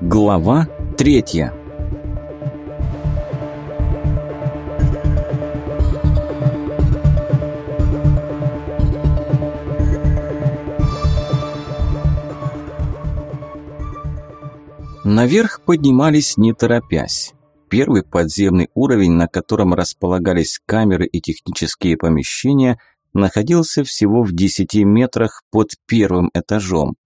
Глава третья Наверх поднимались не торопясь. Первый подземный уровень, на котором располагались камеры и технические помещения, находился всего в 10 метрах под первым этажом.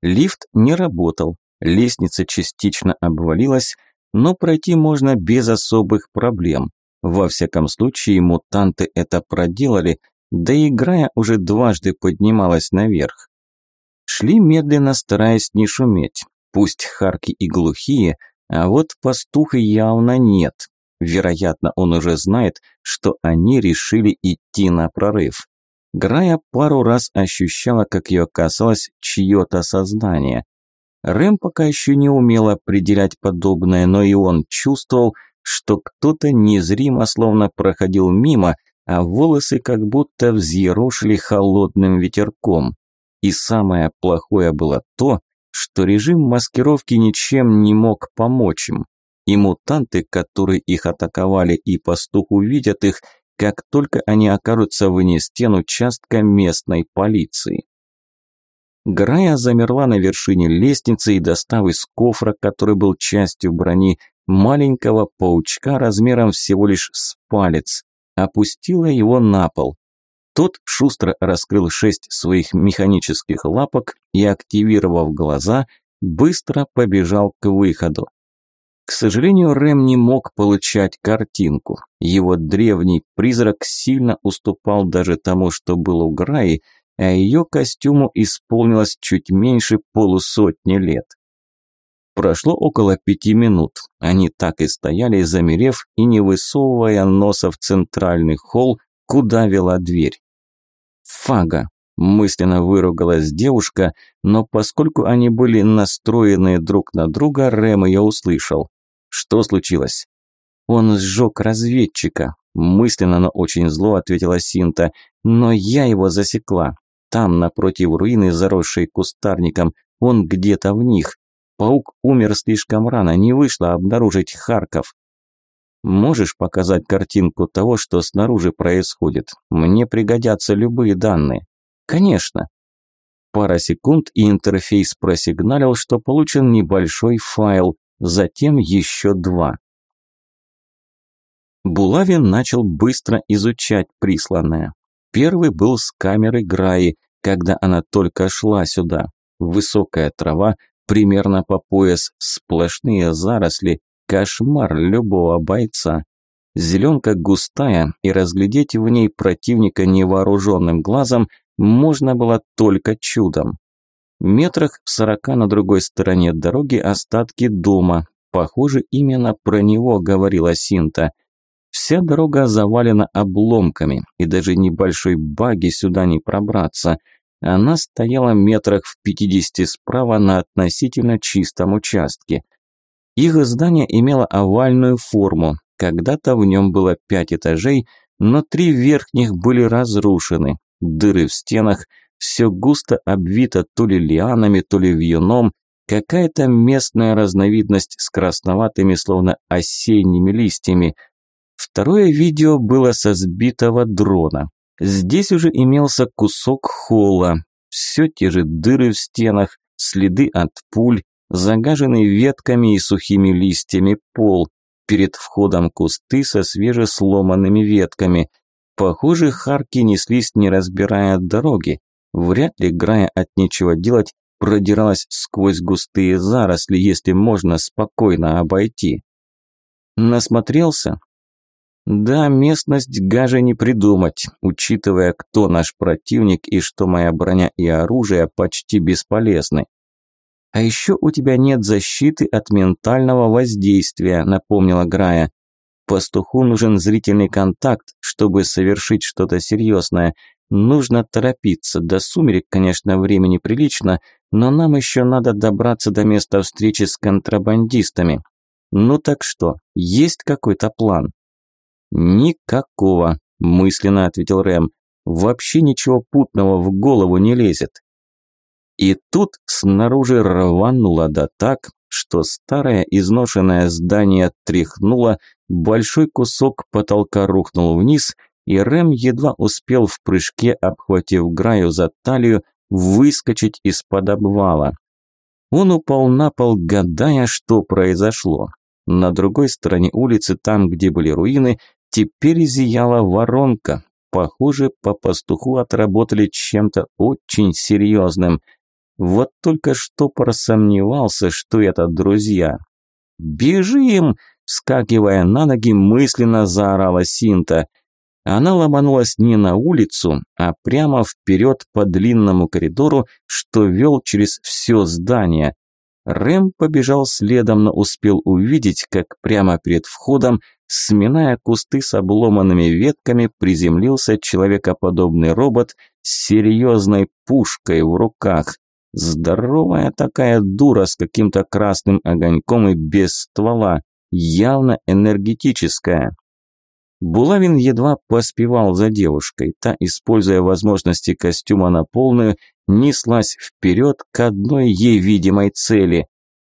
Лифт не работал, лестница частично обвалилась, но пройти можно без особых проблем. Во всяком случае, мутанты это проделали, да и играя уже дважды поднималась наверх. Шли медленно, стараясь не шуметь. Пусть харки и глухие, а вот пастуха явно нет. Вероятно, он уже знает, что они решили идти на прорыв. Грая пару раз ощущала, как ее касалось чье-то сознание. Рэм пока еще не умел определять подобное, но и он чувствовал, что кто-то незримо словно проходил мимо, а волосы как будто взъерошили холодным ветерком. И самое плохое было то, что режим маскировки ничем не мог помочь им. И мутанты, которые их атаковали, и пастух увидят их, как только они окажутся вне стен участка местной полиции. Грая замерла на вершине лестницы и, достав из кофра, который был частью брони, маленького паучка размером всего лишь с палец, опустила его на пол. Тот шустро раскрыл шесть своих механических лапок и, активировав глаза, быстро побежал к выходу. К сожалению, Рэм не мог получать картинку. Его древний призрак сильно уступал даже тому, что был у Граи, а ее костюму исполнилось чуть меньше полусотни лет. Прошло около пяти минут. Они так и стояли, замерев и не высовывая носа в центральный холл, куда вела дверь. Фага. Мысленно выругалась девушка, но поскольку они были настроены друг на друга, Рэм ее услышал. Что случилось? Он сжег разведчика. Мысленно, но очень зло ответила Синта. Но я его засекла. Там, напротив руины, заросшей кустарником. Он где-то в них. Паук умер слишком рано, не вышло обнаружить Харков. Можешь показать картинку того, что снаружи происходит? Мне пригодятся любые данные. Конечно. Пара секунд, и интерфейс просигналил, что получен небольшой файл, затем еще два. Булавин начал быстро изучать присланное. Первый был с камеры Граи, когда она только шла сюда. Высокая трава, примерно по пояс, сплошные заросли, Кошмар любого бойца. Зеленка густая, и разглядеть в ней противника невооруженным глазом можно было только чудом. Метрах в сорока на другой стороне дороги остатки дома. Похоже, именно про него говорила Синта. Вся дорога завалена обломками, и даже небольшой баги сюда не пробраться. Она стояла метрах в пятидесяти справа на относительно чистом участке – их здание имело овальную форму. Когда-то в нем было пять этажей, но три верхних были разрушены. Дыры в стенах, все густо обвито то ли лианами, то ли вьюном, какая-то местная разновидность с красноватыми, словно осенними листьями. Второе видео было со сбитого дрона. Здесь уже имелся кусок холла, все те же дыры в стенах, следы от пуль, загаженный ветками и сухими листьями пол, перед входом кусты со свежесломанными ветками. Похоже, харки неслись, не разбирая дороги. Вряд ли, Грая от нечего делать, продиралась сквозь густые заросли, если можно спокойно обойти. Насмотрелся? Да, местность гаже не придумать, учитывая, кто наш противник и что моя броня и оружие почти бесполезны. «А еще у тебя нет защиты от ментального воздействия», – напомнила Грая. «Пастуху нужен зрительный контакт, чтобы совершить что-то серьезное. Нужно торопиться. До сумерек, конечно, времени прилично, но нам еще надо добраться до места встречи с контрабандистами. Ну так что, есть какой-то план?» «Никакого», – мысленно ответил Рэм. «Вообще ничего путного в голову не лезет». И тут снаружи рвануло да так, что старое изношенное здание тряхнуло, большой кусок потолка рухнул вниз, и Рэм едва успел в прыжке, обхватив Граю за талию, выскочить из-под обвала. Он упал на пол, гадая, что произошло. На другой стороне улицы, там, где были руины, теперь зияла воронка. Похоже, по пастуху отработали чем-то очень серьезным. Вот только что просомневался, что это друзья. «Бежим!» – вскакивая на ноги, мысленно заорала Синта. Она ломанулась не на улицу, а прямо вперед по длинному коридору, что вел через все здание. Рэм побежал следом, но успел увидеть, как прямо перед входом, сминая кусты с обломанными ветками, приземлился человекоподобный робот с серьезной пушкой в руках. Здоровая такая дура с каким-то красным огоньком и без ствола, явно энергетическая. Булавин едва поспевал за девушкой. Та, используя возможности костюма на полную, неслась вперед к одной ей видимой цели.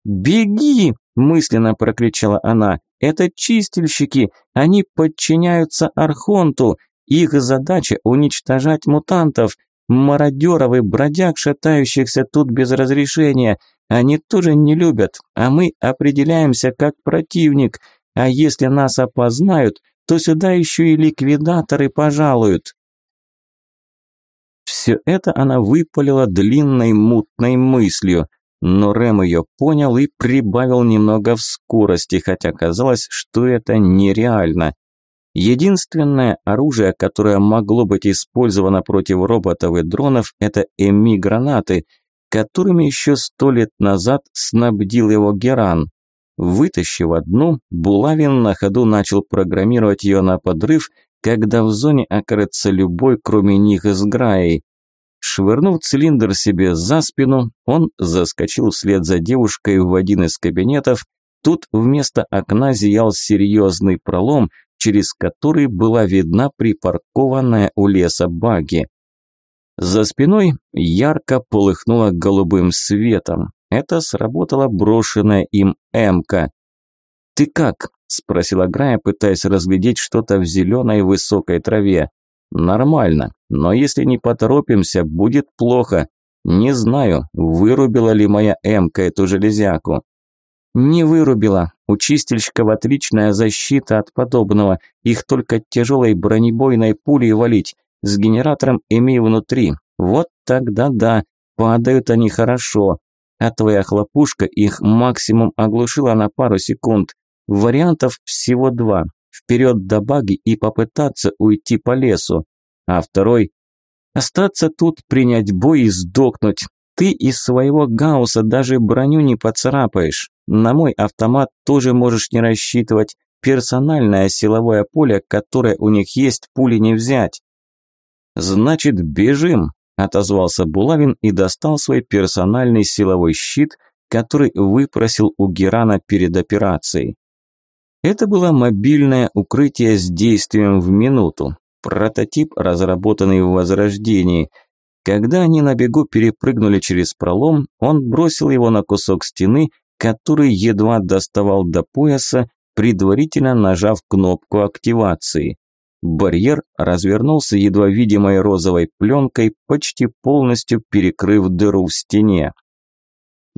«Беги!» – мысленно прокричала она. «Это чистильщики! Они подчиняются Архонту! Их задача – уничтожать мутантов! Мародеров и бродяг, шатающихся тут без разрешения! Они тоже не любят, а мы определяемся как противник! А если нас опознают, то сюда еще и ликвидаторы пожалуют!» Все это она выпалила длинной мутной мыслью, но Рэм ее понял и прибавил немного в скорости, хотя казалось, что это нереально. Единственное оружие, которое могло быть использовано против роботов и дронов, это эми-гранаты, которыми еще сто лет назад снабдил его Геран. Вытащив одну, Булавин на ходу начал программировать ее на подрыв, когда в зоне окажется любой, кроме них из Граи. Швырнув цилиндр себе за спину, он заскочил вслед за девушкой в один из кабинетов. Тут вместо окна зиял серьезный пролом, через который была видна припаркованная у леса баги. За спиной ярко полыхнуло голубым светом. Это сработала брошенная им эмка. «Ты как?» – спросила Грая, пытаясь разглядеть что-то в зеленой высокой траве. «Нормально, но если не поторопимся, будет плохо. Не знаю, вырубила ли моя эмка эту железяку». «Не вырубила. У чистильщиков отличная защита от подобного. Их только тяжелой бронебойной пулей валить. С генератором имей внутри. Вот тогда да, падают они хорошо. А твоя хлопушка их максимум оглушила на пару секунд. Вариантов всего два. Вперед до баги и попытаться уйти по лесу. А второй – остаться тут, принять бой и сдохнуть. Ты из своего гаусса даже броню не поцарапаешь. На мой автомат тоже можешь не рассчитывать. Персональное силовое поле, которое у них есть, пули не взять. Значит, бежим, отозвался Булавин и достал свой персональный силовой щит, который выпросил у Герана перед операцией. Это было мобильное укрытие с действием в минуту. Прототип, разработанный в Возрождении. Когда они на бегу перепрыгнули через пролом, он бросил его на кусок стены, который едва доставал до пояса, предварительно нажав кнопку активации. Барьер развернулся едва видимой розовой пленкой, почти полностью перекрыв дыру в стене.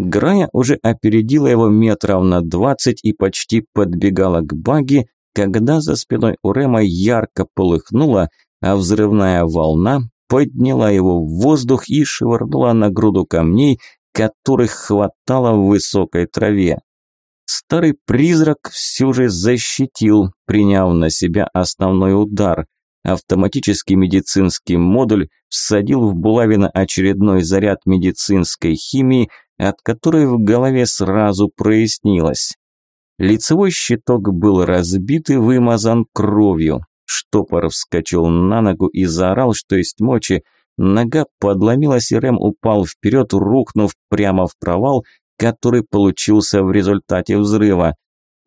Грая уже опередила его метров на двадцать и почти подбегала к баги, когда за спиной у Рема ярко полыхнула, а взрывная волна подняла его в воздух и швырнула на груду камней, которых хватало в высокой траве. Старый призрак все же защитил, приняв на себя основной удар. Автоматический медицинский модуль всадил в Булавина очередной заряд медицинской химии, от которой в голове сразу прояснилось. Лицевой щиток был разбит и вымазан кровью. Штопор вскочил на ногу и заорал, что есть мочи. Нога подломилась, и Рэм упал вперед, рухнув прямо в провал, который получился в результате взрыва.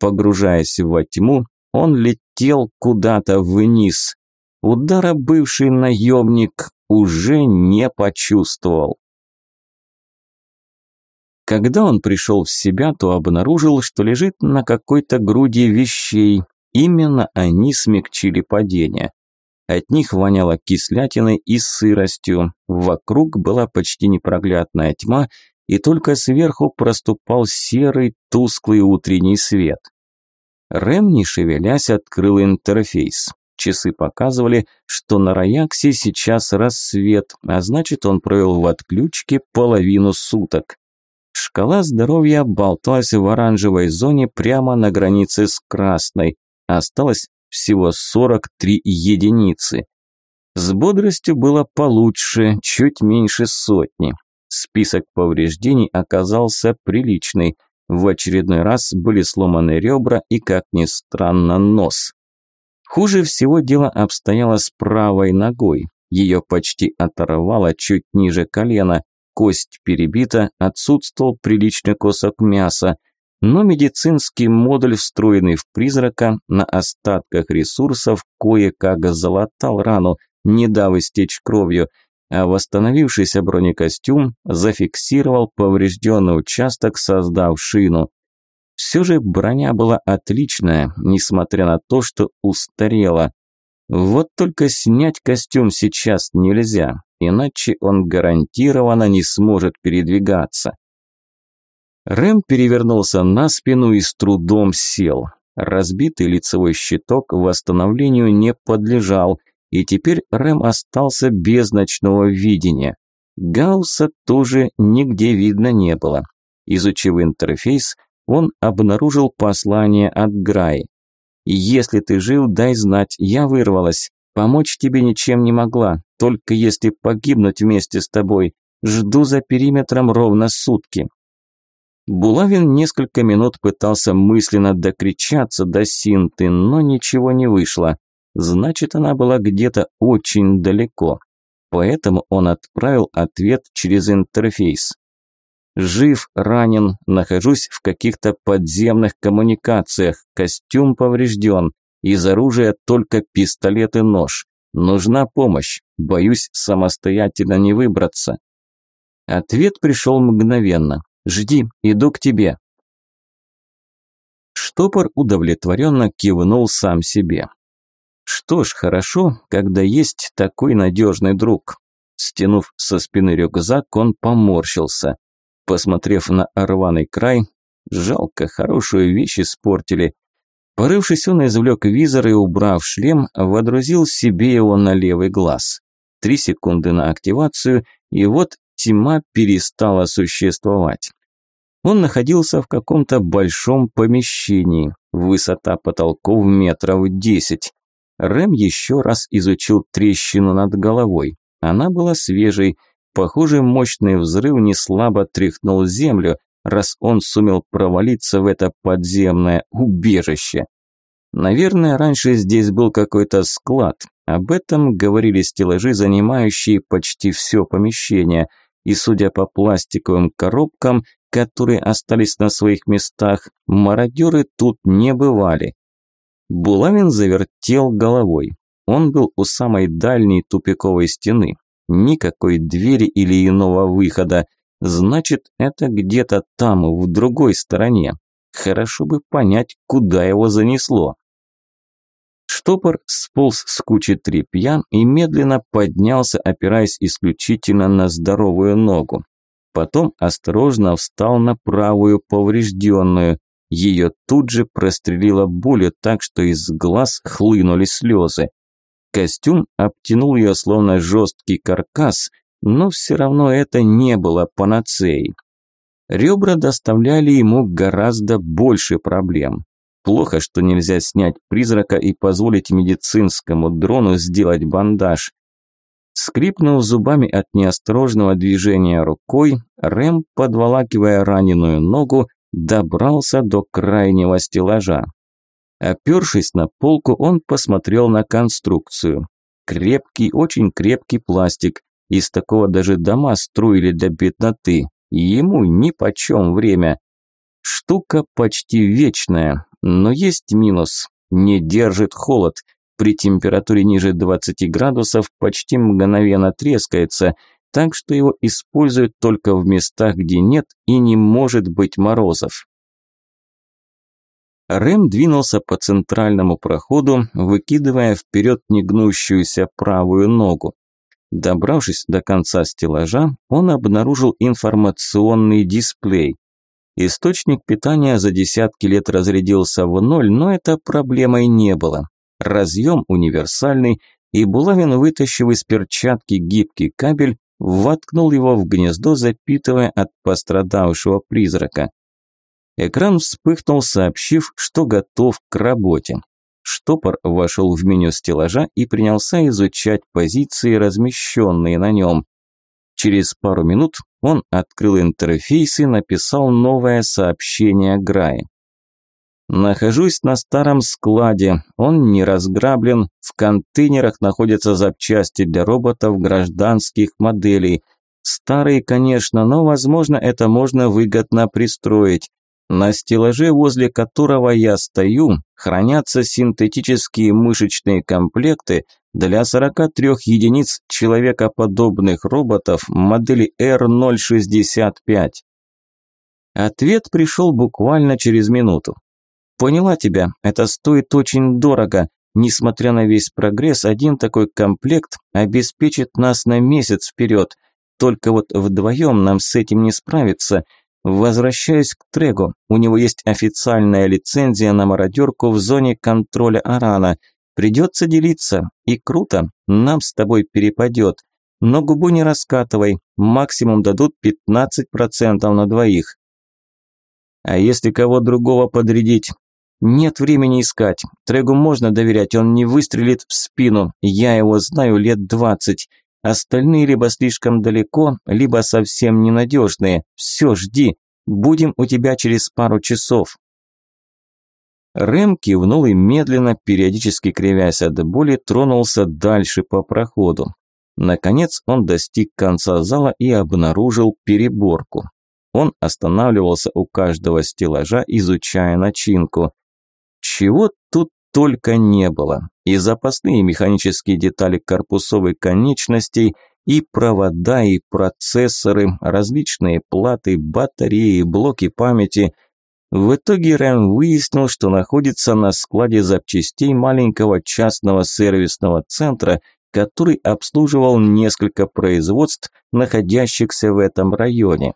Погружаясь во тьму, он летел куда-то вниз. Удара бывший наемник уже не почувствовал. Когда он пришел в себя, то обнаружил, что лежит на какой-то груди вещей. Именно они смягчили падение. От них воняло кислятиной и сыростью. Вокруг была почти непроглядная тьма, и только сверху проступал серый тусклый утренний свет. Рэм, не шевелясь, открыл интерфейс. Часы показывали, что на Раяксе сейчас рассвет, а значит он провел в отключке половину суток. Шкала здоровья болталась в оранжевой зоне прямо на границе с красной. Осталось всего 43 единицы. С бодростью было получше, чуть меньше сотни. Список повреждений оказался приличный. В очередной раз были сломаны ребра и, как ни странно, нос. Хуже всего дело обстояло с правой ногой. Ее почти оторвало чуть ниже колена, кость перебита, отсутствовал приличный кусок мяса – но медицинский модуль, встроенный в призрака, на остатках ресурсов кое-как залатал рану, не дав истечь кровью, а восстановившийся бронекостюм зафиксировал поврежденный участок, создав шину. Все же броня была отличная, несмотря на то, что устарела. Вот только снять костюм сейчас нельзя, иначе он гарантированно не сможет передвигаться. Рэм перевернулся на спину и с трудом сел. Разбитый лицевой щиток восстановлению не подлежал, и теперь Рэм остался без ночного видения. Гаусса тоже нигде видно не было. Изучив интерфейс, он обнаружил послание от Граи. «Если ты жил, дай знать, я вырвалась. Помочь тебе ничем не могла, только если погибнуть вместе с тобой. Жду за периметром ровно сутки. Булавин несколько минут пытался мысленно докричаться до Синты, но ничего не вышло. Значит, она была где-то очень далеко. Поэтому он отправил ответ через интерфейс. Жив, ранен, нахожусь в каких-то подземных коммуникациях, костюм поврежден, из оружия только пистолет и нож. Нужна помощь, боюсь самостоятельно не выбраться. Ответ пришел мгновенно. Жди, иду к тебе». Штопор удовлетворенно кивнул сам себе. Что ж, хорошо, когда есть такой надежный друг. Стянув со спины рюкзак, он поморщился. Посмотрев на рваный край, жалко, хорошую вещь испортили. Порывшись, он извлек визор и, убрав шлем, водрузил себе его на левый глаз. Три секунды на активацию, и вот тьма перестала существовать. Он находился в каком-то большом помещении, высота потолков метров десять. Рэм еще раз изучил трещину над головой. Она была свежей. Похоже, мощный взрыв не слабо тряхнул землю, раз он сумел провалиться в это подземное убежище. Наверное, раньше здесь был какой-то склад. Об этом говорили стеллажи, занимающие почти все помещение – и, судя по пластиковым коробкам, которые остались на своих местах, мародеры тут не бывали. Булавин завертел головой. Он был у самой дальней тупиковой стены. Никакой двери или иного выхода. Значит, это где-то там, в другой стороне. Хорошо бы понять, куда его занесло. Штопор сполз с кучи тряпья и медленно поднялся, опираясь исключительно на здоровую ногу. Потом осторожно встал на правую поврежденную. Ее тут же прострелила болью так, что из глаз хлынули слезы. Костюм обтянул ее словно жесткий каркас, но все равно это не было панацеей. Ребра доставляли ему гораздо больше проблем. Плохо, что нельзя снять призрака и позволить медицинскому дрону сделать бандаж. Скрипнув зубами от неосторожного движения рукой, Рэм, подволакивая раненую ногу, добрался до крайнего стеллажа. Опершись на полку, он посмотрел на конструкцию. Крепкий, очень крепкий пластик. Из такого даже дома строили для бедноты. Ему нипочем время. Штука почти вечная, но есть минус. Не держит холод. При температуре ниже 20 градусов почти мгновенно трескается. так что его используют только в местах, где нет и не может быть морозов. Рэм двинулся по центральному проходу, выкидывая вперед негнущуюся правую ногу. Добравшись до конца стеллажа, он обнаружил информационный дисплей. Источник питания за десятки лет разрядился в ноль, но это проблемой не было. Разъем универсальный, и Булавин, вытащив из перчатки гибкий кабель, воткнул его в гнездо, запитывая от пострадавшего призрака. Экран вспыхнул, сообщив, что готов к работе. Штопор вошел в меню стеллажа и принялся изучать позиции, размещенные на нем. Через пару минут он открыл интерфейс и написал новое сообщение Грае. Нахожусь на старом складе, он не разграблен, в контейнерах находятся запчасти для роботов гражданских моделей. Старые, конечно, но, возможно, это можно выгодно пристроить. На стеллаже, возле которого я стою, хранятся синтетические мышечные комплекты для 43 единиц человекоподобных роботов модели R065. Ответ пришел буквально через минуту. Поняла тебя, это стоит очень дорого. Несмотря на весь прогресс, один такой комплект обеспечит нас на месяц вперед. Только вот вдвоем нам с этим не справиться. Возвращаюсь к Трегу. У него есть официальная лицензия на мародерку в зоне контроля Арана. Придется делиться. И круто, нам с тобой перепадет. Но губу не раскатывай, максимум дадут 15% на двоих. А если кого другого подрядить? Нет времени искать. Трегу можно доверять, он не выстрелит в спину. Я его знаю лет двадцать. Остальные либо слишком далеко, либо совсем ненадежные. Все, жди. Будем у тебя через пару часов. Рэм кивнул и медленно, периодически кривясь от боли, тронулся дальше по проходу. Наконец он достиг конца зала и обнаружил переборку. Он останавливался у каждого стеллажа, изучая начинку. Чего тут только не было. И запасные механические детали корпусовой конечностей, и провода, и процессоры, различные платы, батареи, блоки памяти. В итоге Рэм выяснил, что находится на складе запчастей маленького частного сервисного центра, который обслуживал несколько производств, находящихся в этом районе.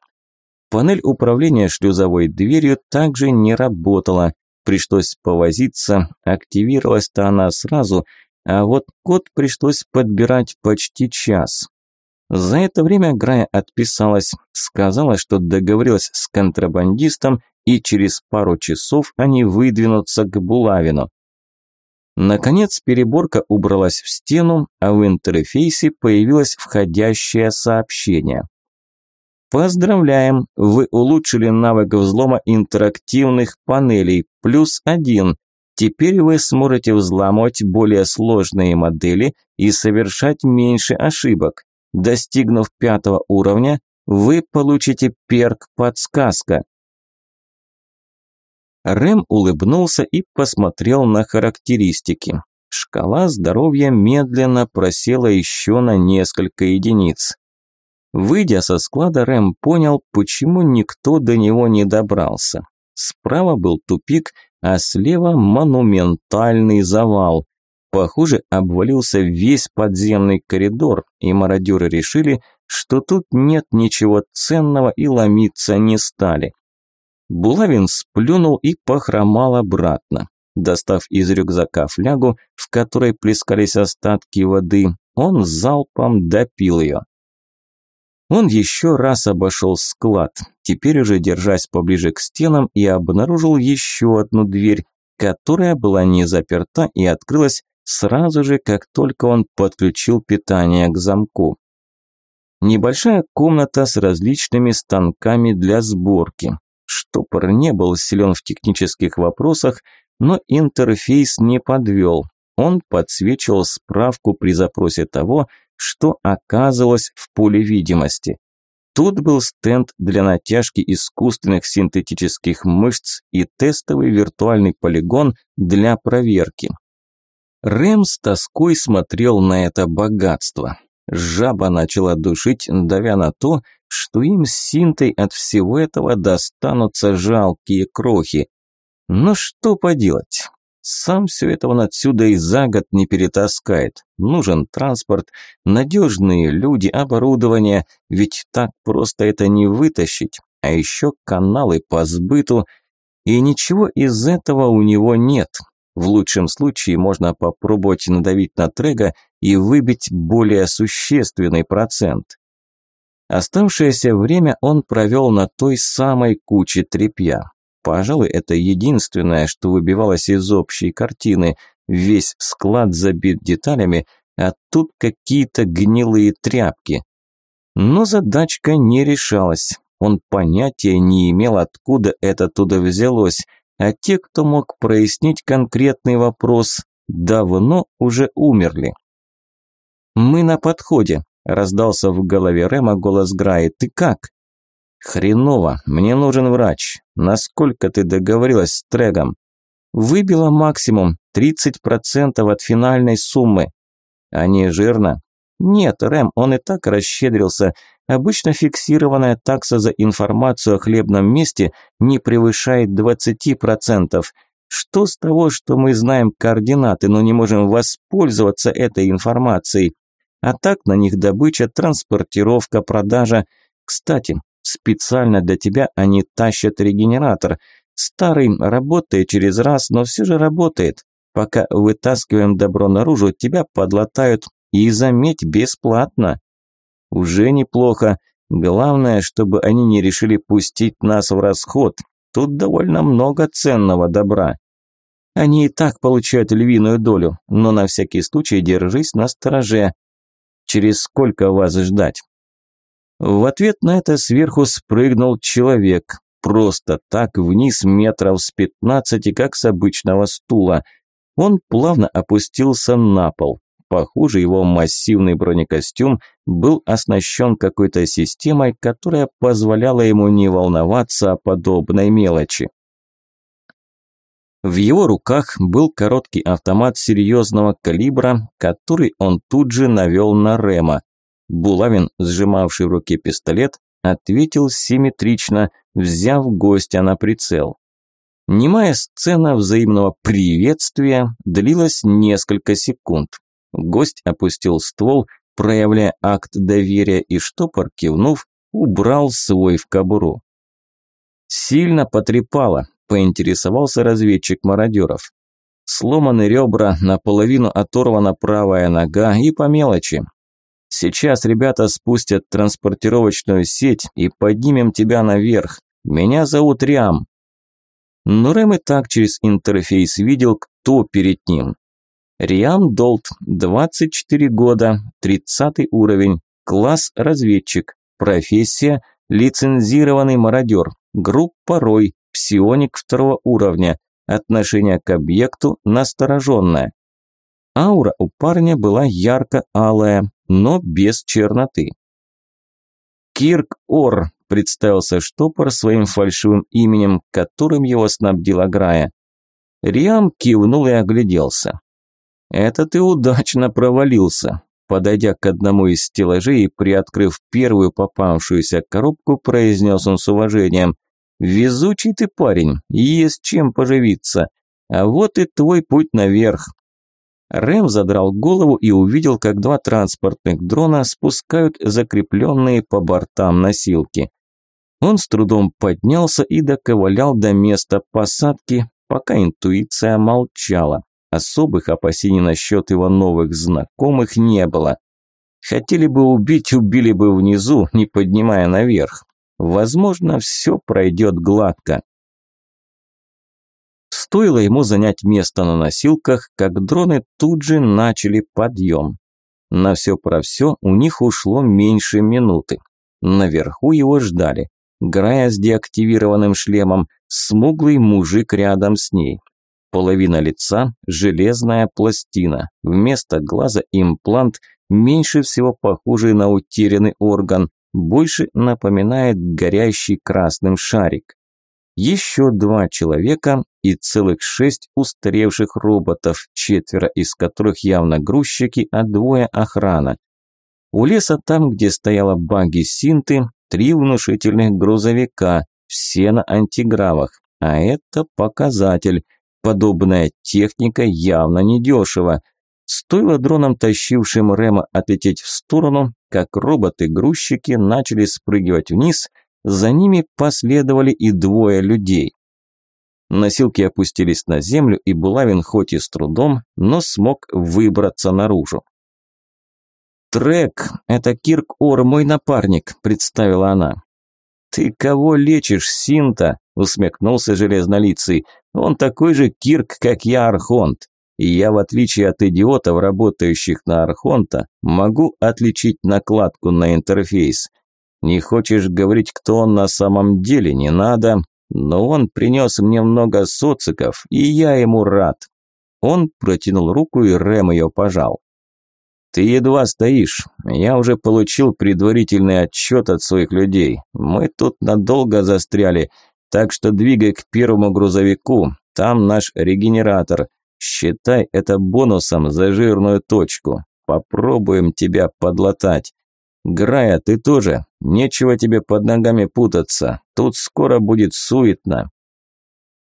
Панель управления шлюзовой дверью также не работала, пришлось повозиться, активировалась-то она сразу, а вот код пришлось подбирать почти час. За это время Грая отписалась, сказала, что договорилась с контрабандистом и через пару часов они выдвинутся к Булавину. Наконец переборка убралась в стену, а в интерфейсе появилось входящее сообщение. Поздравляем, вы улучшили навык взлома интерактивных панелей, плюс один. Теперь вы сможете взламывать более сложные модели и совершать меньше ошибок. Достигнув пятого уровня, вы получите перк «Подсказка». Рэм улыбнулся и посмотрел на характеристики. Шкала здоровья медленно просела еще на несколько единиц. Выйдя со склада, Рэм понял, почему никто до него не добрался. Справа был тупик, а слева монументальный завал. Похоже, обвалился весь подземный коридор, и мародеры решили, что тут нет ничего ценного и ломиться не стали. Булавин сплюнул и похромал обратно. Достав из рюкзака флягу, в которой плескались остатки воды, он залпом допил ее. Он еще раз обошел склад, теперь уже держась поближе к стенам и обнаружил еще одну дверь, которая была не заперта и открылась сразу же, как только он подключил питание к замку. Небольшая комната с различными станками для сборки. Штопор не был силен в технических вопросах, но интерфейс не подвел. Он подсвечивал справку при запросе того, что оказывалось в поле видимости. Тут был стенд для натяжки искусственных синтетических мышц и тестовый виртуальный полигон для проверки. Рэм с тоской смотрел на это богатство. Жаба начала душить, давя на то, что им с Синтой от всего этого достанутся жалкие крохи. Но что поделать? Сам все это он отсюда и за год не перетаскает. Нужен транспорт, надежные люди, оборудование, ведь так просто это не вытащить. А еще каналы по сбыту. И ничего из этого у него нет. В лучшем случае можно попробовать надавить на Трега и выбить более существенный процент. Оставшееся время он провел на той самой куче тряпья. Пожалуй, это единственное, что выбивалось из общей картины. Весь склад забит деталями, а тут какие-то гнилые тряпки. Но задачка не решалась. Он понятия не имел, откуда это туда взялось, а те, кто мог прояснить конкретный вопрос, давно уже умерли. «Мы на подходе», – раздался в голове Рема голос Граи. «Ты как?» «Хреново, мне нужен врач. Насколько ты договорилась с Трегом?» «Выбила максимум, 30% от финальной суммы». «А не жирно?» «Нет, Рэм, он и так расщедрился. Обычно фиксированная такса за информацию о хлебном месте не превышает 20%. Что с того, что мы знаем координаты, но не можем воспользоваться этой информацией? А так на них добыча, транспортировка, продажа. Кстати, Специально для тебя они тащат регенератор. Старый работает через раз, но все же работает. Пока вытаскиваем добро наружу, тебя подлатают и, заметь, бесплатно. Уже неплохо. Главное, чтобы они не решили пустить нас в расход. Тут довольно много ценного добра. Они и так получают львиную долю, но на всякий случай держись на стороже. Через сколько вас ждать? В ответ на это сверху спрыгнул человек, просто так вниз метров с пятнадцати, как с обычного стула. Он плавно опустился на пол. Похоже, его массивный бронекостюм был оснащен какой-то системой, которая позволяла ему не волноваться о подобной мелочи. В его руках был короткий автомат серьезного калибра, который он тут же навел на Рема. Булавин, сжимавший в руке пистолет, ответил симметрично, взяв гостя на прицел. Немая сцена взаимного приветствия длилась несколько секунд. Гость опустил ствол, проявляя акт доверия, и штопор, кивнув, убрал свой в кобуру. «Сильно потрепало», – поинтересовался разведчик мародеров. «Сломаны ребра, наполовину оторвана правая нога и по мелочи. Сейчас ребята спустят транспортировочную сеть и поднимем тебя наверх. Меня зовут Риам». Но Рэм и так через интерфейс видел, кто перед ним. Риам Долт, 24 года, 30 уровень, класс разведчик, профессия лицензированный мародер, группа Рой, псионик второго уровня, отношение к объекту настороженное. Аура у парня была ярко-алая, но без черноты. Кирк Ор представился штопор своим фальшивым именем, которым его снабдила Грая. Риам кивнул и огляделся. «Это ты удачно провалился», Подойдя к одному из стеллажей и приоткрыв первую попавшуюся коробку, произнес он с уважением. «Везучий ты парень, есть чем поживиться. А вот и твой путь наверх. Рэм задрал голову и увидел, как два транспортных дрона спускают закрепленные по бортам носилки. Он с трудом поднялся и доковылял до места посадки, пока интуиция молчала. Особых опасений насчет его новых знакомых не было. Хотели бы убить, убили бы внизу, не поднимая наверх. Возможно, все пройдет гладко. Стоило ему занять место на носилках, как дроны тут же начали подъем. На все про все у них ушло меньше минуты. Наверху его ждали. Грая с деактивированным шлемом, смуглый мужик рядом с ней. Половина лица – железная пластина. Вместо глаза имплант, меньше всего похожий на утерянный орган, больше напоминает горящий красным шарик еще два человека и целых шесть устаревших роботов, четверо из которых явно грузчики, а двое охрана. У леса там, где стояла баги Синты, три внушительных грузовика, все на антигравах. А это показатель. Подобная техника явно недешево. Стоило дронам, тащившим Рема, отлететь в сторону, как роботы-грузчики начали спрыгивать вниз, за ними последовали и двое людей. Носилки опустились на землю, и Булавин хоть и с трудом, но смог выбраться наружу. «Трек, это Кирк Ор, мой напарник», – представила она. «Ты кого лечишь, Синта?» – усмехнулся железнолицый. «Он такой же Кирк, как я, Архонт. И я, в отличие от идиотов, работающих на Архонта, могу отличить накладку на интерфейс. Не хочешь говорить, кто он на самом деле, не надо, но он принес мне много социков, и я ему рад». Он протянул руку, и Рэм ее пожал. «Ты едва стоишь. Я уже получил предварительный отчет от своих людей. Мы тут надолго застряли, так что двигай к первому грузовику. Там наш регенератор. Считай это бонусом за жирную точку. Попробуем тебя подлатать. Грая, ты тоже. Нечего тебе под ногами путаться. Тут скоро будет суетно».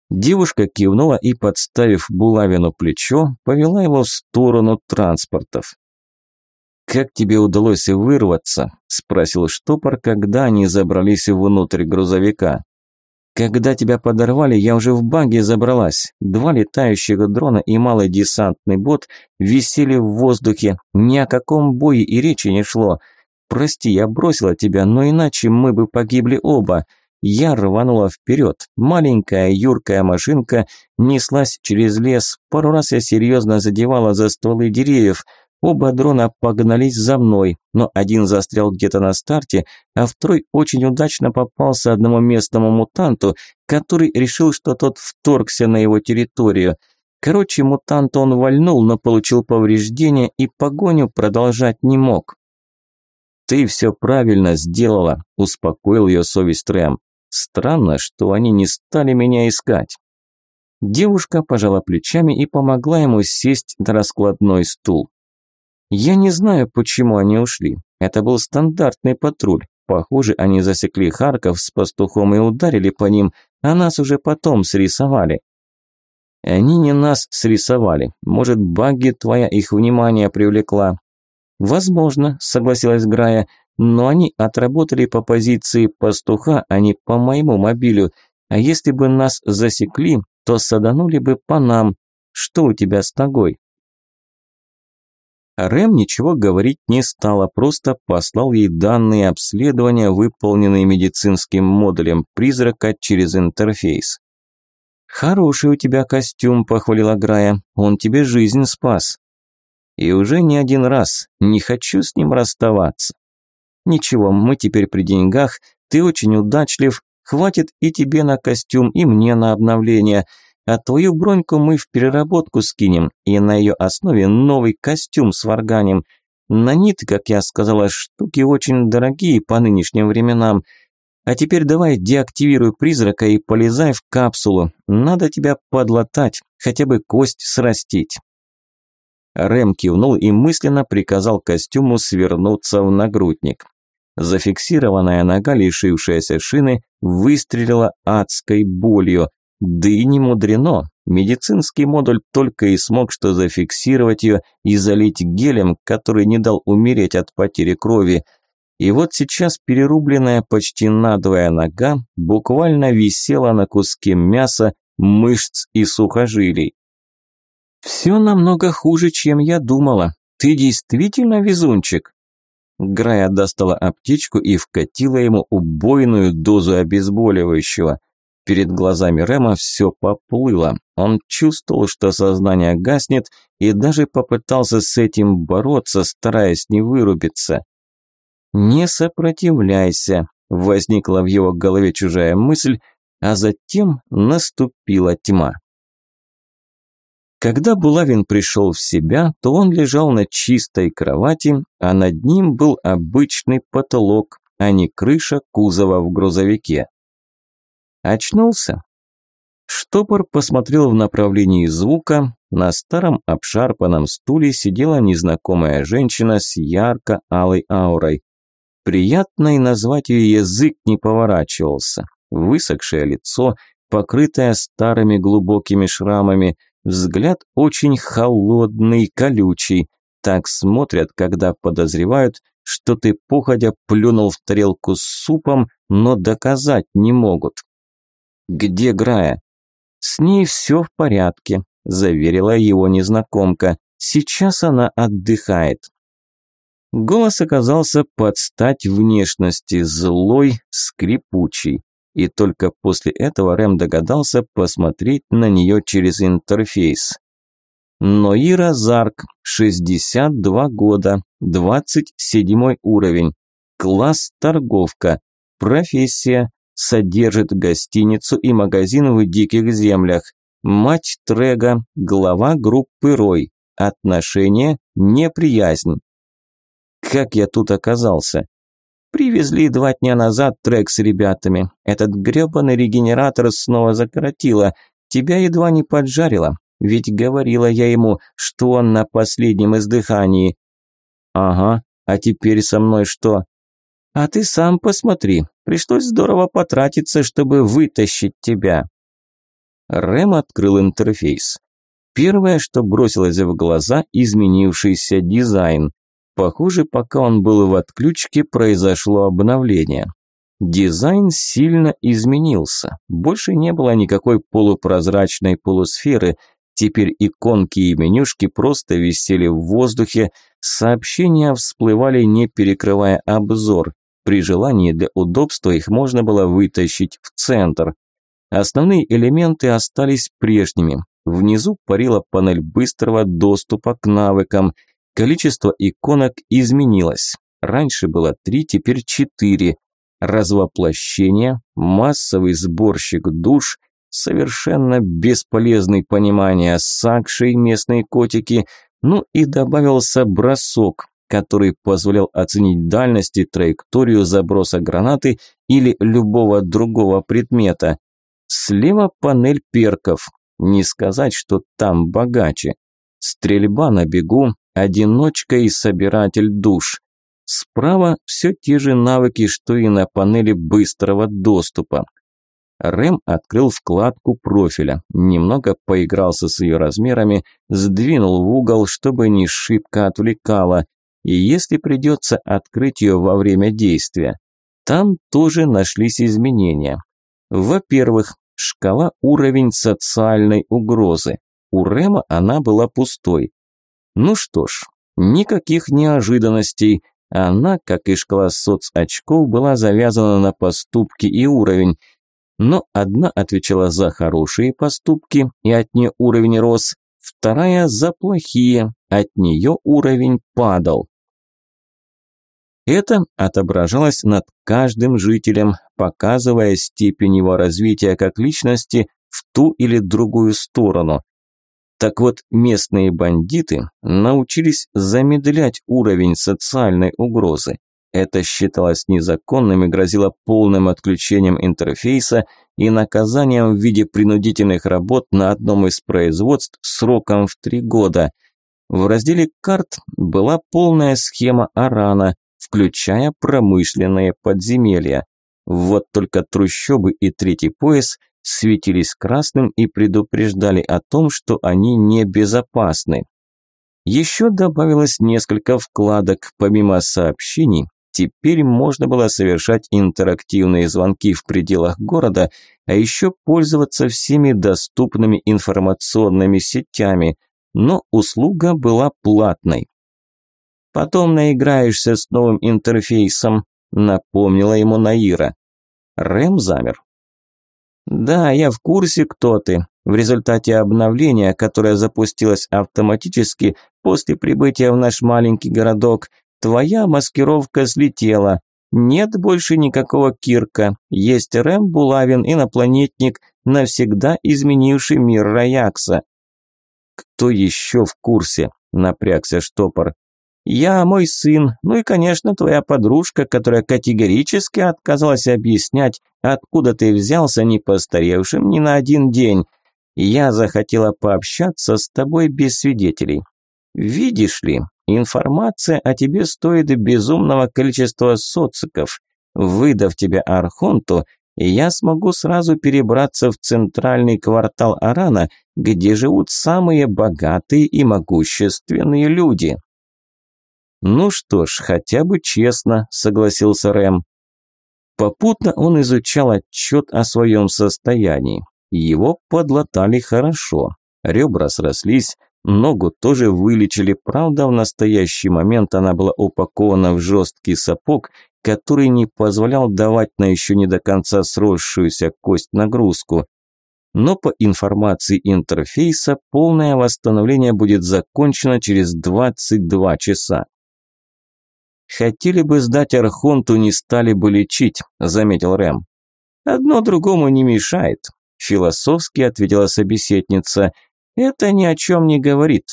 Девушка кивнула и, подставив булавину плечо, повела его в сторону транспортов. «Как тебе удалось вырваться?» – спросил штопор, когда они забрались внутрь грузовика. «Когда тебя подорвали, я уже в баге забралась. Два летающих дрона и малый десантный бот висели в воздухе. Ни о каком бое и речи не шло. Прости, я бросила тебя, но иначе мы бы погибли оба. Я рванула вперед. Маленькая юркая машинка неслась через лес. Пару раз я серьезно задевала за стволы деревьев – Оба дрона погнались за мной, но один застрял где-то на старте, а второй очень удачно попался одному местному мутанту, который решил, что тот вторгся на его территорию. Короче, мутанта он вальнул, но получил повреждения и погоню продолжать не мог. «Ты все правильно сделала», – успокоил ее совесть Рэм. «Странно, что они не стали меня искать». Девушка пожала плечами и помогла ему сесть на раскладной стул. Я не знаю, почему они ушли. Это был стандартный патруль. Похоже, они засекли Харков с пастухом и ударили по ним, а нас уже потом срисовали. Они не нас срисовали. Может, багги твоя их внимание привлекла. Возможно, согласилась Грая, но они отработали по позиции пастуха, а не по моему мобилю. А если бы нас засекли, то саданули бы по нам. Что у тебя с ногой? Рэм ничего говорить не стал, просто послал ей данные обследования, выполненные медицинским модулем призрака через интерфейс. «Хороший у тебя костюм», – похвалила Грая, – «он тебе жизнь спас». «И уже не один раз, не хочу с ним расставаться». «Ничего, мы теперь при деньгах, ты очень удачлив, хватит и тебе на костюм, и мне на обновление». А твою броньку мы в переработку скинем и на ее основе новый костюм сварганим. На нит, как я сказала, штуки очень дорогие по нынешним временам. А теперь давай деактивируй призрака и полезай в капсулу. Надо тебя подлатать, хотя бы кость срастить. Рэм кивнул и мысленно приказал костюму свернуться в нагрудник. Зафиксированная нога, лишившаяся шины, выстрелила адской болью. Да и не мудрено. Медицинский модуль только и смог что зафиксировать ее и залить гелем, который не дал умереть от потери крови. И вот сейчас перерубленная почти надвое нога буквально висела на куске мяса, мышц и сухожилий. «Все намного хуже, чем я думала. Ты действительно везунчик?» Грая достала аптечку и вкатила ему убойную дозу обезболивающего. Перед глазами Рема все поплыло. Он чувствовал, что сознание гаснет, и даже попытался с этим бороться, стараясь не вырубиться. «Не сопротивляйся», – возникла в его голове чужая мысль, а затем наступила тьма. Когда Булавин пришел в себя, то он лежал на чистой кровати, а над ним был обычный потолок, а не крыша кузова в грузовике. Очнулся. Штопор посмотрел в направлении звука, На старом обшарпанном стуле сидела незнакомая женщина с ярко-алой аурой. Приятной назвать ее язык не поворачивался. Высохшее лицо, покрытое старыми глубокими шрамами, взгляд очень холодный, колючий. Так смотрят, когда подозревают, что ты походя плюнул в тарелку с супом, но доказать не могут. «Где Грая?» «С ней все в порядке», – заверила его незнакомка. «Сейчас она отдыхает». Голос оказался под стать внешности, злой, скрипучий. И только после этого Рэм догадался посмотреть на нее через интерфейс. Ноира Зарк, 62 года, 27 уровень, класс торговка, профессия, содержит гостиницу и магазин в диких землях, мать Трега, глава группы Рой, отношения, неприязнь. Как я тут оказался? Привезли два дня назад трек с ребятами. Этот грёбаный регенератор снова закоротило. Тебя едва не поджарило. Ведь говорила я ему, что он на последнем издыхании. Ага, а теперь со мной что? А ты сам посмотри. Пришлось здорово потратиться, чтобы вытащить тебя. Рэм открыл интерфейс. Первое, что бросилось в глаза – изменившийся дизайн. Похоже, пока он был в отключке, произошло обновление. Дизайн сильно изменился. Больше не было никакой полупрозрачной полусферы. Теперь иконки и менюшки просто висели в воздухе, сообщения всплывали, не перекрывая обзор. При желании для удобства их можно было вытащить в центр. Основные элементы остались прежними. Внизу парила панель быстрого доступа к навыкам – Количество иконок изменилось. Раньше было три, теперь четыре. Развоплощение, массовый сборщик душ, совершенно бесполезный понимание сакшей местные котики, ну и добавился бросок, который позволял оценить дальность и траекторию заброса гранаты или любого другого предмета. Слева панель перков. Не сказать, что там богаче. Стрельба на бегу, одиночка и собиратель душ. Справа все те же навыки, что и на панели быстрого доступа. Рэм открыл вкладку профиля, немного поигрался с ее размерами, сдвинул в угол, чтобы не шибко отвлекало, и если придется открыть ее во время действия. Там тоже нашлись изменения. Во-первых, шкала уровень социальной угрозы. У Рэма она была пустой. Ну что ж, никаких неожиданностей. Она, как и шкала соцочков, была завязана на поступки и уровень. Но одна отвечала за хорошие поступки, и от нее уровень рос, вторая за плохие, от нее уровень падал. Это отображалось над каждым жителем, показывая степень его развития как личности в ту или другую сторону. Так вот, местные бандиты научились замедлять уровень социальной угрозы. Это считалось незаконным и грозило полным отключением интерфейса и наказанием в виде принудительных работ на одном из производств сроком в три года. В разделе карт была полная схема Арана, включая промышленные подземелья. Вот только трущобы и третий пояс светились красным и предупреждали о том, что они небезопасны. Еще добавилось несколько вкладок, помимо сообщений, теперь можно было совершать интерактивные звонки в пределах города, а еще пользоваться всеми доступными информационными сетями, но услуга была платной. «Потом наиграешься с новым интерфейсом», напомнила ему Наира. Рэм замер. «Да, я в курсе, кто ты. В результате обновления, которое запустилось автоматически после прибытия в наш маленький городок, твоя маскировка слетела. Нет больше никакого Кирка. Есть Рэм Булавин, инопланетник, навсегда изменивший мир Раякса». «Кто еще в курсе?» – напрягся штопор. Я, мой сын, ну и, конечно, твоя подружка, которая категорически отказалась объяснять, откуда ты взялся не постаревшим ни на один день. Я захотела пообщаться с тобой без свидетелей. Видишь ли, информация о тебе стоит безумного количества социков. Выдав тебя Архонту, я смогу сразу перебраться в центральный квартал Арана, где живут самые богатые и могущественные люди. Ну что ж, хотя бы честно, согласился Рэм. Попутно он изучал отчет о своем состоянии. Его подлатали хорошо. Ребра срослись, ногу тоже вылечили, правда, в настоящий момент она была упакована в жесткий сапог, который не позволял давать на еще не до конца сросшуюся кость нагрузку. Но по информации интерфейса, полное восстановление будет закончено через 22 часа. «Хотели бы сдать Архонту, не стали бы лечить», – заметил Рэм. «Одно другому не мешает», – философски ответила собеседница. «Это ни о чем не говорит.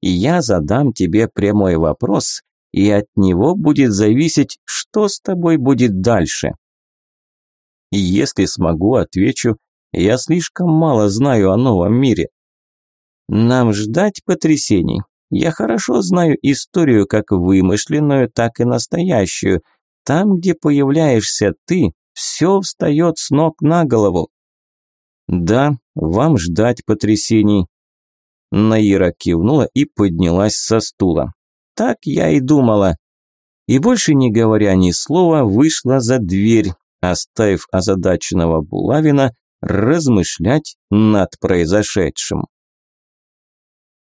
И я задам тебе прямой вопрос, и от него будет зависеть, что с тобой будет дальше. И если смогу, отвечу, я слишком мало знаю о новом мире. Нам ждать потрясений. Я хорошо знаю историю как вымышленную, так и настоящую. Там, где появляешься ты, все встает с ног на голову. Да, вам ждать потрясений. Наира кивнула и поднялась со стула. Так я и думала. И больше не говоря ни слова, вышла за дверь, оставив озадаченного Булавина размышлять над произошедшим.